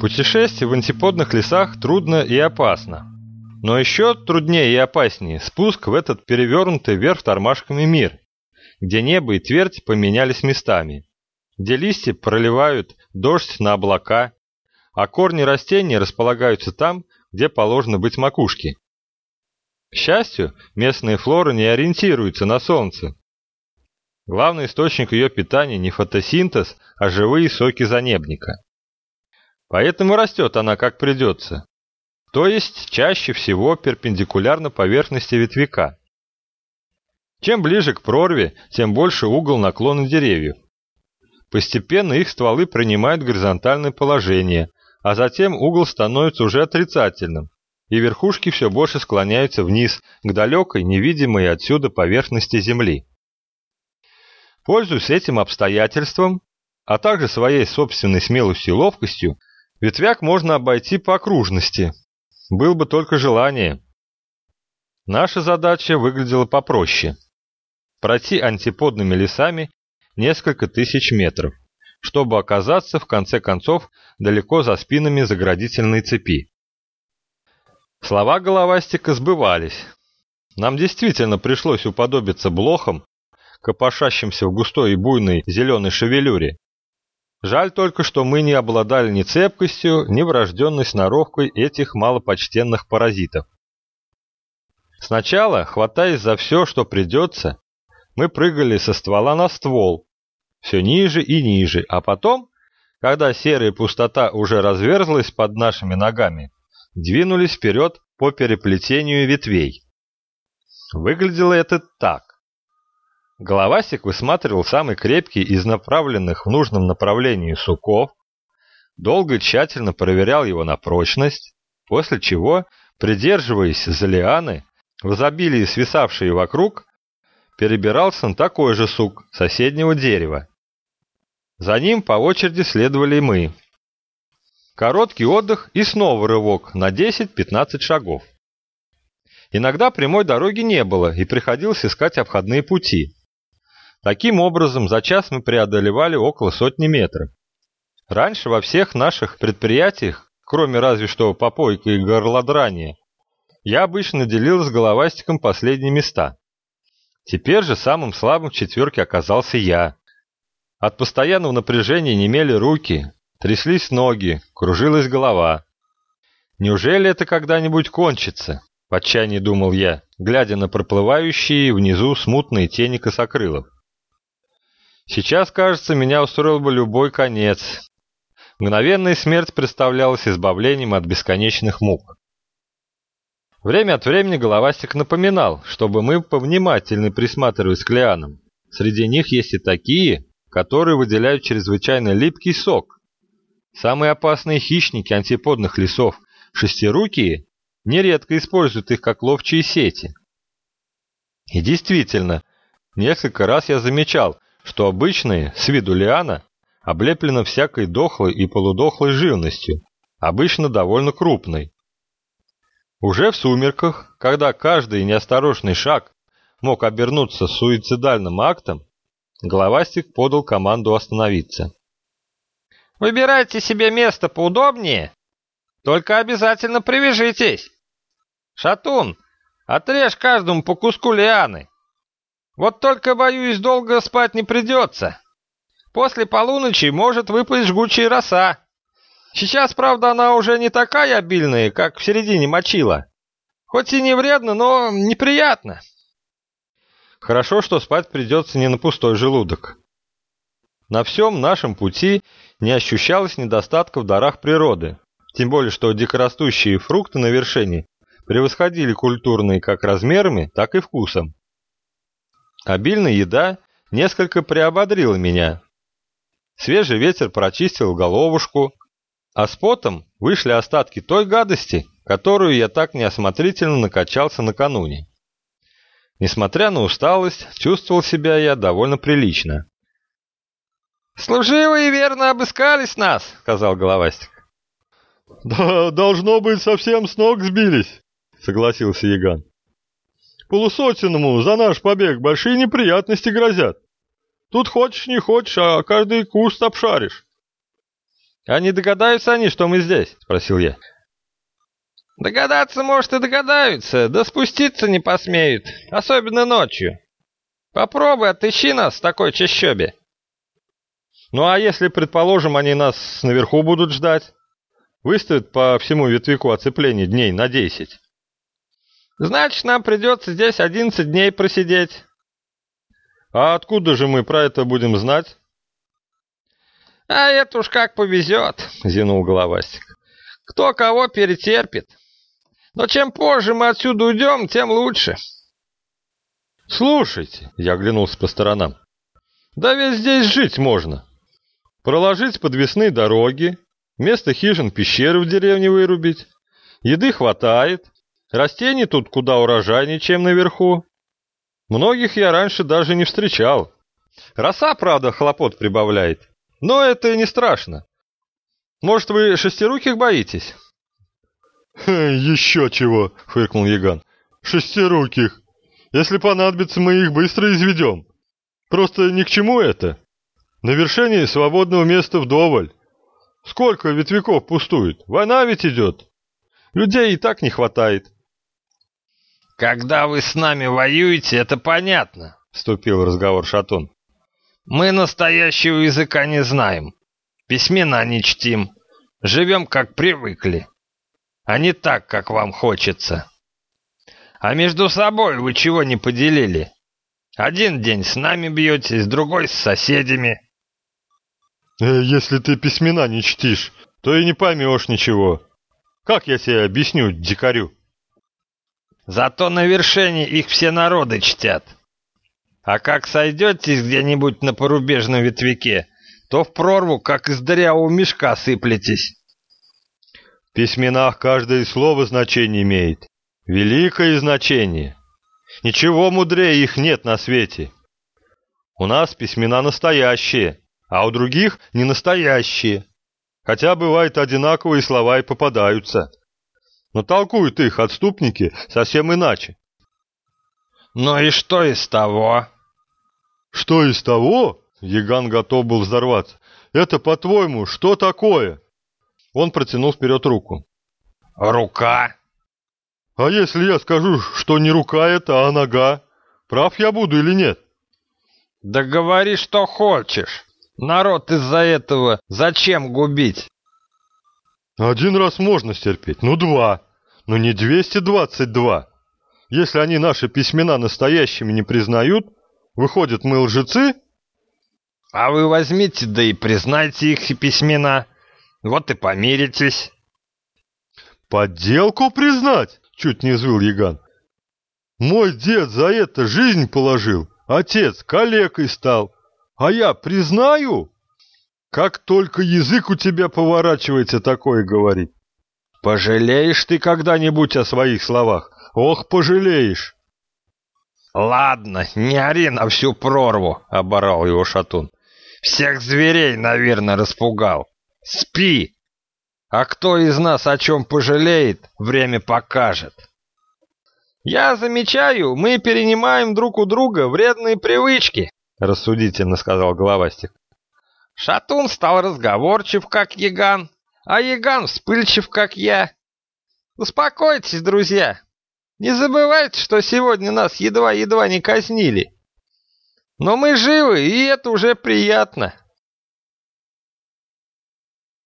Путешествие в антиподных лесах трудно и опасно. Но еще труднее и опаснее спуск в этот перевернутый вверх тормашками мир, где небо и твердь поменялись местами, где листья проливают дождь на облака, а корни растений располагаются там, где положено быть макушке. К счастью, местные флоры не ориентируются на солнце. Главный источник ее питания не фотосинтез, а живые соки занебника. Поэтому растет она как придется, то есть чаще всего перпендикулярно поверхности ветвяка. Чем ближе к прорве, тем больше угол наклона деревьев. Постепенно их стволы принимают горизонтальное положение, а затем угол становится уже отрицательным, и верхушки все больше склоняются вниз, к далекой, невидимой отсюда поверхности земли. Пользуясь этим обстоятельством, а также своей собственной смелостью и ловкостью, Ветвяк можно обойти по окружности. Был бы только желание. Наша задача выглядела попроще. Пройти антиподными лесами несколько тысяч метров, чтобы оказаться, в конце концов, далеко за спинами заградительной цепи. Слова головастика сбывались. Нам действительно пришлось уподобиться блохам, копошащимся в густой и буйной зеленой шевелюре, Жаль только, что мы не обладали ни цепкостью, ни врожденной сноровкой этих малопочтенных паразитов. Сначала, хватаясь за все, что придется, мы прыгали со ствола на ствол, все ниже и ниже, а потом, когда серая пустота уже разверзлась под нашими ногами, двинулись вперед по переплетению ветвей. Выглядело это так. Головасик высматривал самый крепкий из направленных в нужном направлении суков, долго и тщательно проверял его на прочность, после чего, придерживаясь за лианы, в изобилии свисавшие вокруг, перебирался на такой же сук соседнего дерева. За ним по очереди следовали мы. Короткий отдых и снова рывок на 10-15 шагов. Иногда прямой дороги не было, и приходилось искать обходные пути. Таким образом, за час мы преодолевали около сотни метров. Раньше во всех наших предприятиях, кроме разве что попойка и горлодрания, я обычно делил с головастиком последние места. Теперь же самым слабым в четверке оказался я. От постоянного напряжения немели руки, тряслись ноги, кружилась голова. Неужели это когда-нибудь кончится? В отчаянии думал я, глядя на проплывающие внизу смутные тени косокрылов. Сейчас, кажется, меня устроил бы любой конец. Мгновенная смерть представлялась избавлением от бесконечных мук. Время от времени головастик напоминал, чтобы мы повнимательнее присматривались к лианам. Среди них есть и такие, которые выделяют чрезвычайно липкий сок. Самые опасные хищники антиподных лесов, шестирукие, нередко используют их как ловчие сети. И действительно, несколько раз я замечал, что обычные, с виду лиана, облеплена всякой дохлой и полудохлой живностью, обычно довольно крупной. Уже в сумерках, когда каждый неосторожный шаг мог обернуться суицидальным актом, Головастик подал команду остановиться. «Выбирайте себе место поудобнее, только обязательно привяжитесь. Шатун, отрежь каждому по куску лианы. Вот только, боюсь, долго спать не придется. После полуночи может выпасть жгучая роса. Сейчас, правда, она уже не такая обильная, как в середине мочила. Хоть и не вредно, но неприятно. Хорошо, что спать придется не на пустой желудок. На всем нашем пути не ощущалось недостатка в дарах природы, тем более что дикорастущие фрукты на вершине превосходили культурные как размерами, так и вкусом. Обильная еда несколько приободрила меня. Свежий ветер прочистил головушку, а с потом вышли остатки той гадости, которую я так неосмотрительно накачался накануне. Несмотря на усталость, чувствовал себя я довольно прилично. «Служивые верно обыскались нас», — сказал Головастик. «Да, должно быть, совсем с ног сбились», — согласился Яган. Полусотенному за наш побег большие неприятности грозят. Тут хочешь не хочешь, а каждый куст обшаришь. А не догадаются они, что мы здесь? Спросил я. Догадаться, может, и догадаются, да спуститься не посмеют, особенно ночью. Попробуй отыщи нас в такой чащобе. Ну а если, предположим, они нас наверху будут ждать? Выставят по всему ветвику оцепления дней на десять. Значит, нам придется здесь одиннадцать дней просидеть. А откуда же мы про это будем знать? А это уж как повезет, зянул головастик. Кто кого перетерпит. Но чем позже мы отсюда уйдем, тем лучше. Слушайте, я оглянулся по сторонам. Да ведь здесь жить можно. Проложить подвесные дороги, вместо хижин пещеры в деревне вырубить. Еды хватает, растений тут куда урожайнее, чем наверху. Многих я раньше даже не встречал. Роса, правда, хлопот прибавляет, но это и не страшно. Может, вы шестируких боитесь? «Еще чего!» — фыркнул Яган. «Шестируких! Если понадобится, мы их быстро изведем. Просто ни к чему это. На вершине свободного места вдоволь. Сколько ветвяков пустует? Война ведь идет. Людей и так не хватает». «Когда вы с нами воюете, это понятно», — вступил в разговор Шатун. «Мы настоящего языка не знаем. Письмена не чтим. Живем, как привыкли а не так, как вам хочется. А между собой вы чего не поделили? Один день с нами бьетесь, другой с соседями. Э, если ты письмена не чтишь, то и не поймешь ничего. Как я себе объясню дикарю? Зато на вершине их все народы чтят. А как сойдетесь где-нибудь на порубежном ветвике, то в прорву, как из дырявого мешка, сыплетесь. В письменах каждое слово значение имеет. Великое значение. Ничего мудрее их нет на свете. У нас письмена настоящие, а у других не настоящие. Хотя бывает одинаковые слова и попадаются. Но толкуют их отступники совсем иначе. Ну и что из того? Что из того? Яган готов был взорваться. Это, по-твоему, что такое? Он протянул вперед руку. «Рука?» «А если я скажу, что не рука это, а нога? Прав я буду или нет?» «Да говори, что хочешь. Народ из-за этого зачем губить?» «Один раз можно стерпеть, ну два, но не 222. Если они наши письмена настоящими не признают, выходят мы лжецы?» «А вы возьмите, да и признайте их письмена». Вот и помиритесь. Подделку признать? Чуть не взвыл Яган. Мой дед за это жизнь положил, отец калекой стал. А я признаю? Как только язык у тебя поворачивается такое говорить. Пожалеешь ты когда-нибудь о своих словах? Ох, пожалеешь. Ладно, не ори на всю прорву, оборал его шатун. Всех зверей, наверное, распугал. Спи! А кто из нас о чем пожалеет, время покажет. Я замечаю, мы перенимаем друг у друга вредные привычки, рассудительно сказал Головастик. Шатун стал разговорчив, как Яган, а Яган вспыльчив, как я. Успокойтесь, друзья. Не забывайте, что сегодня нас едва-едва не казнили. Но мы живы, и это уже приятно.